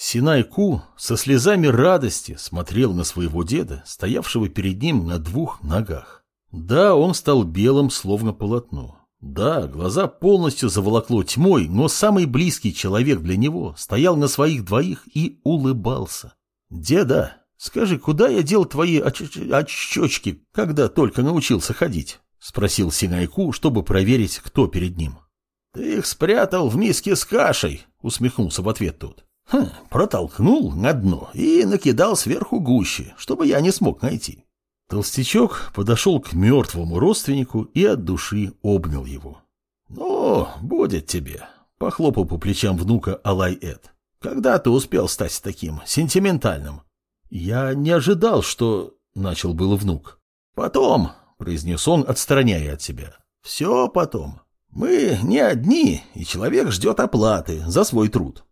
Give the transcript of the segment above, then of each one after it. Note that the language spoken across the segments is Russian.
Синай-Ку со слезами радости смотрел на своего деда, стоявшего перед ним на двух ногах. Да, он стал белым, словно полотно. Да, глаза полностью заволокло тьмой, но самый близкий человек для него стоял на своих двоих и улыбался. «Деда, скажи, куда я дел твои оч очечки, когда только научился ходить?» — спросил Синайку, чтобы проверить, кто перед ним. «Ты их спрятал в миске с кашей», — усмехнулся в ответ тот. Хм, протолкнул на дно и накидал сверху гуще, чтобы я не смог найти. Толстячок подошел к мертвому родственнику и от души обнял его. «Ну, будет тебе», — похлопал по плечам внука Алай-Эд. «Когда ты успел стать таким сентиментальным?» «Я не ожидал, что...» — начал было внук. «Потом», — произнес он, отстраняя от себя. «Все потом. Мы не одни, и человек ждет оплаты за свой труд.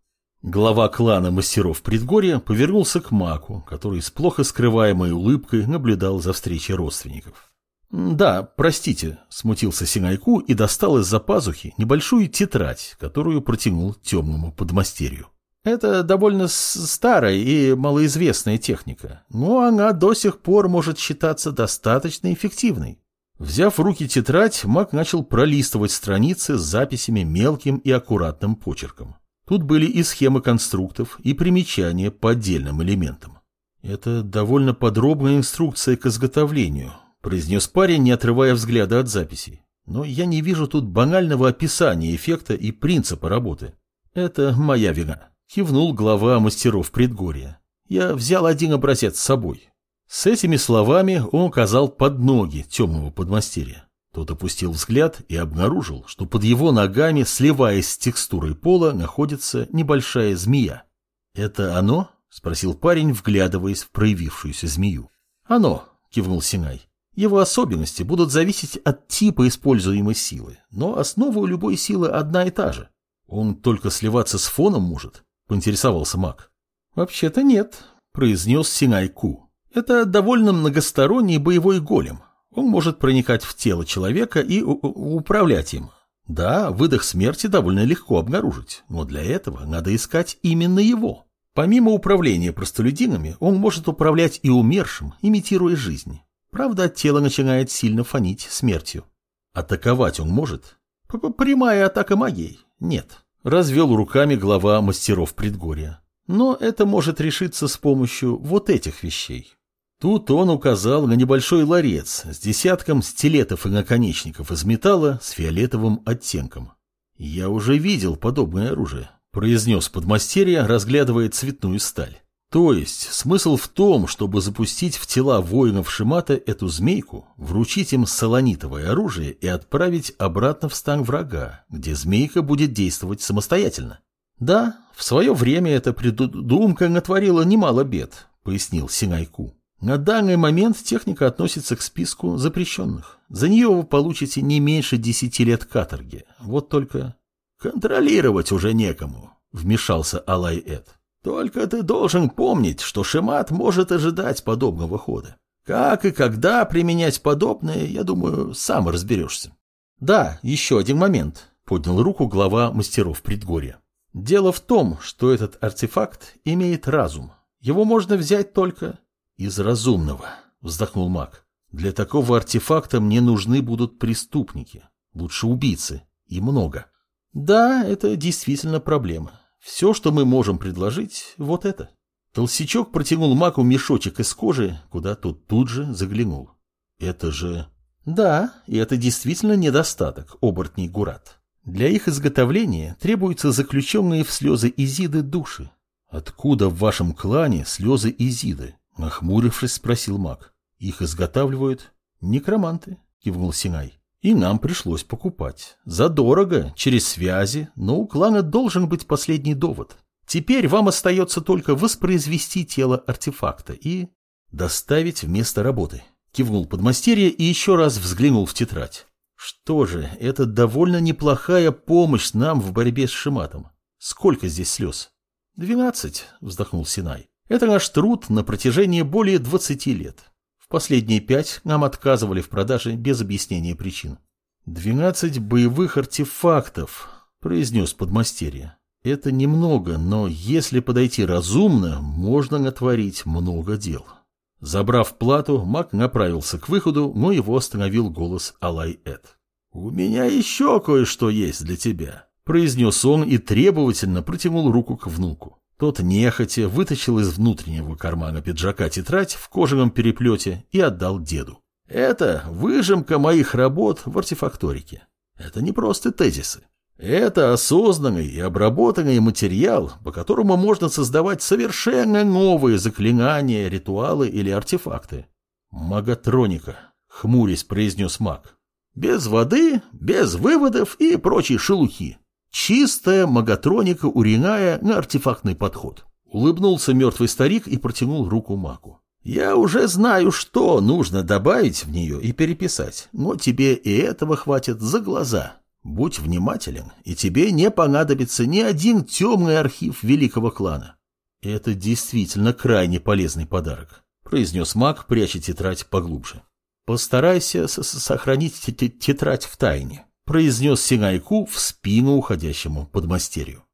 Глава клана мастеров предгорья повернулся к Маку, который с плохо скрываемой улыбкой наблюдал за встречей родственников. «Да, простите», — смутился Синайку и достал из-за пазухи небольшую тетрадь, которую протянул темному подмастерью. Это довольно старая и малоизвестная техника, но она до сих пор может считаться достаточно эффективной. Взяв в руки тетрадь, маг начал пролистывать страницы с записями мелким и аккуратным почерком. Тут были и схемы конструктов, и примечания по отдельным элементам. Это довольно подробная инструкция к изготовлению, произнес парень, не отрывая взгляда от записей. Но я не вижу тут банального описания эффекта и принципа работы. Это моя вина, кивнул глава мастеров предгорья. Я взял один образец с собой. С этими словами он указал под ноги темного подмастерья. Тот опустил взгляд и обнаружил, что под его ногами, сливаясь с текстурой пола, находится небольшая змея. «Это оно?» — спросил парень, вглядываясь в проявившуюся змею. «Оно», — кивнул Синай. «Его особенности будут зависеть от типа используемой силы, но основа у любой силы одна и та же. Он только сливаться с фоном может», — поинтересовался маг. «Вообще-то нет», — произнес Синай Ку. «Это довольно многосторонний боевой голем. Он может проникать в тело человека и управлять им. Да, выдох смерти довольно легко обнаружить, но для этого надо искать именно его. Помимо управления простолюдинами, он может управлять и умершим, имитируя жизнь. Правда, от тела начинает сильно фонить смертью. Атаковать он может? П -п Прямая атака магией? Нет. Развел руками глава мастеров предгорья. Но это может решиться с помощью вот этих вещей. Тут он указал на небольшой ларец с десятком стилетов и наконечников из металла с фиолетовым оттенком. «Я уже видел подобное оружие», — произнес подмастерье, разглядывая цветную сталь. То есть смысл в том, чтобы запустить в тела воинов Шимата эту змейку, вручить им солонитовое оружие и отправить обратно в стан врага, где змейка будет действовать самостоятельно. Да, в свое время эта придумка натворила немало бед, пояснил Синайку. На данный момент техника относится к списку запрещенных. За нее вы получите не меньше десяти лет каторги. Вот только... Контролировать уже некому, вмешался Алай Эд. Только ты должен помнить, что Шемат может ожидать подобного хода. Как и когда применять подобное, я думаю, сам разберешься. Да, еще один момент, поднял руку глава мастеров предгорья. Дело в том, что этот артефакт имеет разум. Его можно взять только «Из разумного», — вздохнул маг. «Для такого артефакта мне нужны будут преступники, лучше убийцы, и много». «Да, это действительно проблема. Все, что мы можем предложить, вот это». Толстячок протянул маку мешочек из кожи, куда тот тут же заглянул. «Это же...» «Да, и это действительно недостаток, оборотней Гурат. Для их изготовления требуются заключенные в слезы Изиды души. Откуда в вашем клане слезы Изиды? Нахмурившись, спросил маг. Их изготавливают некроманты, кивнул Синай. И нам пришлось покупать. Задорого, через связи, но у клана должен быть последний довод. Теперь вам остается только воспроизвести тело артефакта и доставить вместо работы. Кивнул подмастерье и еще раз взглянул в тетрадь. Что же, это довольно неплохая помощь нам в борьбе с Шиматом. Сколько здесь слез? Двенадцать, вздохнул Синай. Это наш труд на протяжении более 20 лет. В последние пять нам отказывали в продаже без объяснения причин. «Двенадцать боевых артефактов», — произнес подмастерье. Это немного, но если подойти разумно, можно натворить много дел. Забрав плату, маг направился к выходу, но его остановил голос Алай-Эд. «У меня еще кое-что есть для тебя», — произнес он и требовательно протянул руку к внуку. Тот нехотя вытащил из внутреннего кармана пиджака тетрадь в кожаном переплете и отдал деду. «Это выжимка моих работ в артефакторике. Это не просто тезисы. Это осознанный и обработанный материал, по которому можно создавать совершенно новые заклинания, ритуалы или артефакты. Маготроника, хмурясь произнес маг. Без воды, без выводов и прочей шелухи. Чистая маготроника уриная на артефактный подход. Улыбнулся мертвый старик и протянул руку магу. Я уже знаю, что нужно добавить в нее и переписать, но тебе и этого хватит за глаза. Будь внимателен, и тебе не понадобится ни один темный архив великого клана. Это действительно крайне полезный подарок, произнес маг, пряча тетрадь поглубже. Постарайся сохранить тетрадь в тайне, произнес Синайку в спину уходящему подмастерью.